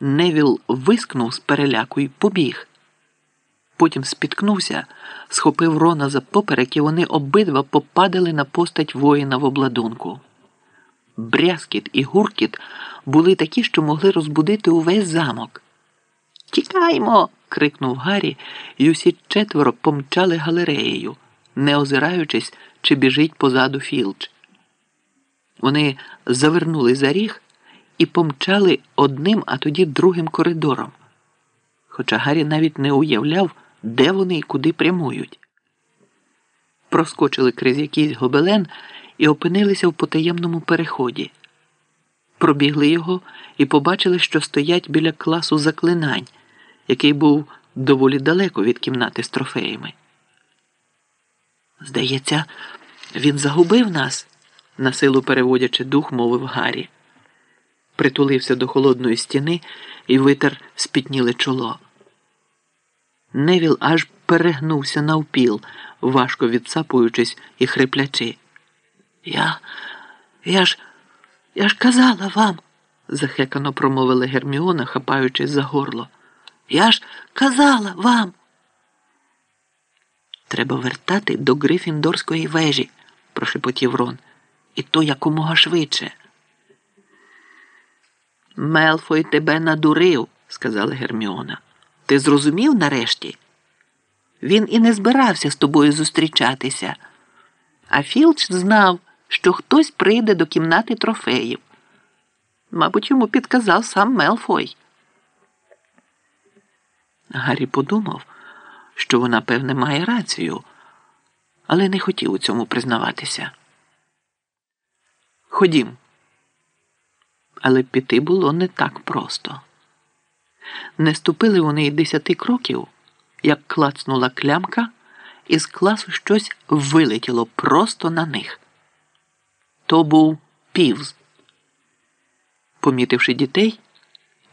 Невіл вискнув з переляку і побіг. Потім спіткнувся, схопив Рона за поперек, і вони обидва попадали на постать воїна в обладунку. Брязкіт і гуркіт були такі, що могли розбудити увесь замок. Тікаймо. крикнув Гаррі, і усі четверо помчали галереєю, не озираючись, чи біжить позаду Філч. Вони завернули за ріг і помчали одним, а тоді другим коридором. Хоча Гаррі навіть не уявляв, де вони і куди прямують. Проскочили крізь якийсь гобелен і опинилися в потаємному переході. Пробігли його і побачили, що стоять біля класу заклинань, який був доволі далеко від кімнати з трофеями. Здається, він загубив нас, насилу переводячи дух, мовив Гаррі. Притулився до холодної стіни і витер спітніле чоло. Невіл аж перегнувся навпіл, важко відсапуючись і хриплячи. Я, я ж, я ж казала вам, захекано промовила Герміона, хапаючись за горло. Я ж казала вам. Треба вертати до Грифіндорської вежі, прошепотів Рон, і то якомога швидше. Мелфой тебе надурив, сказала Герміона. Ти зрозумів нарешті? Він і не збирався з тобою зустрічатися. А Філч знав, що хтось прийде до кімнати трофеїв. Мабуть, йому підказав сам Мелфой. Гаррі подумав, що вона, певне, має рацію, але не хотів у цьому признаватися. Ходім. Але піти було не так просто. Не ступили вони й десяти кроків, як клацнула клямка, і з класу щось вилетіло просто на них. То був півз. Помітивши дітей,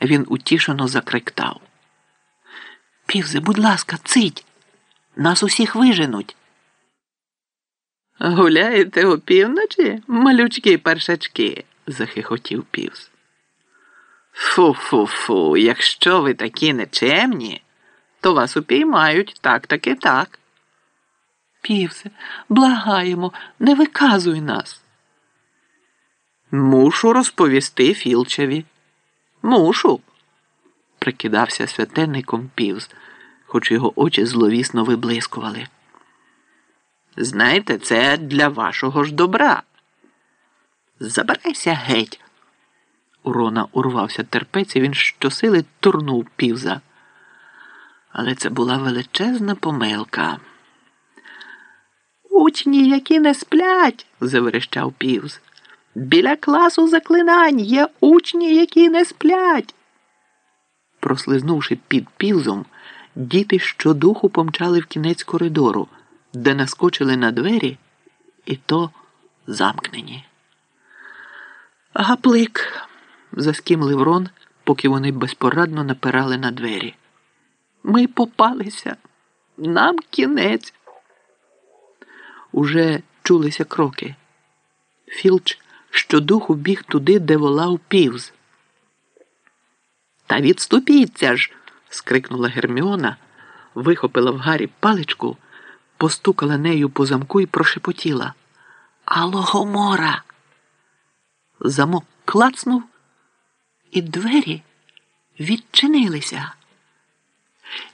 він утішено закриктав. Півзе, будь ласка, цить. Нас усіх виженуть. Гуляєте опівночі, малючки першачки, захихотів півз. Фу фу фу, якщо ви такі нечемні, то вас упіймають так таки так. Півзе, благаємо, не виказуй нас. Мушу розповісти Філчеві. Мушу прикидався святенником півз, хоч його очі зловісно виблискували. Знаєте, це для вашого ж добра. Забирайся геть. У Рона урвався терпець і він щосили турнув півза. Але це була величезна помилка. Учні, які не сплять, заверещав півз. Біля класу заклинань є учні, які не сплять. Прослизнувши під пілзом, діти щодуху помчали в кінець коридору, де наскочили на двері, і то замкнені. Гаплик, заскімлив Рон, поки вони безпорадно напирали на двері. Ми попалися. Нам кінець. Уже чулися кроки. Філч щодуху біг туди, де волав півз. Та відступіться ж. скрикнула Герміона, вихопила в Гаррі паличку, постукала нею по замку і прошепотіла. Алогомора. Замок клацнув, і двері відчинилися.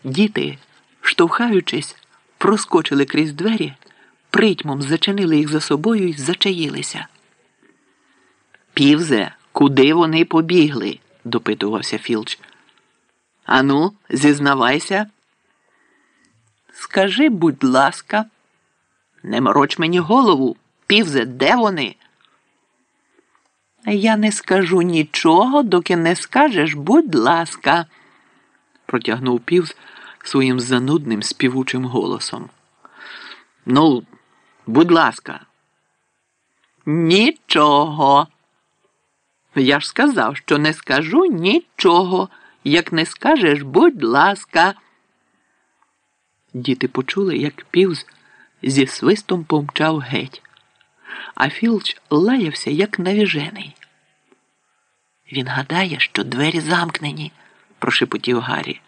Діти, штовхаючись, проскочили крізь двері, притьмом зачинили їх за собою і зачаїлися. Півзе, куди вони побігли? допитувався Філч. Ану, зізнавайся. Скажи, будь ласка, не мороч мені голову, півзе, де вони? Я не скажу нічого, доки не скажеш, будь ласка, протягнув півз своїм занудним співучим голосом. Ну, будь ласка. Нічого. Я ж сказав, що не скажу нічого, як не скажеш, будь ласка. Діти почули, як півз зі свистом помчав геть, а Філч лаявся, як навіжений. Він гадає, що двері замкнені, прошепотів Гаррі.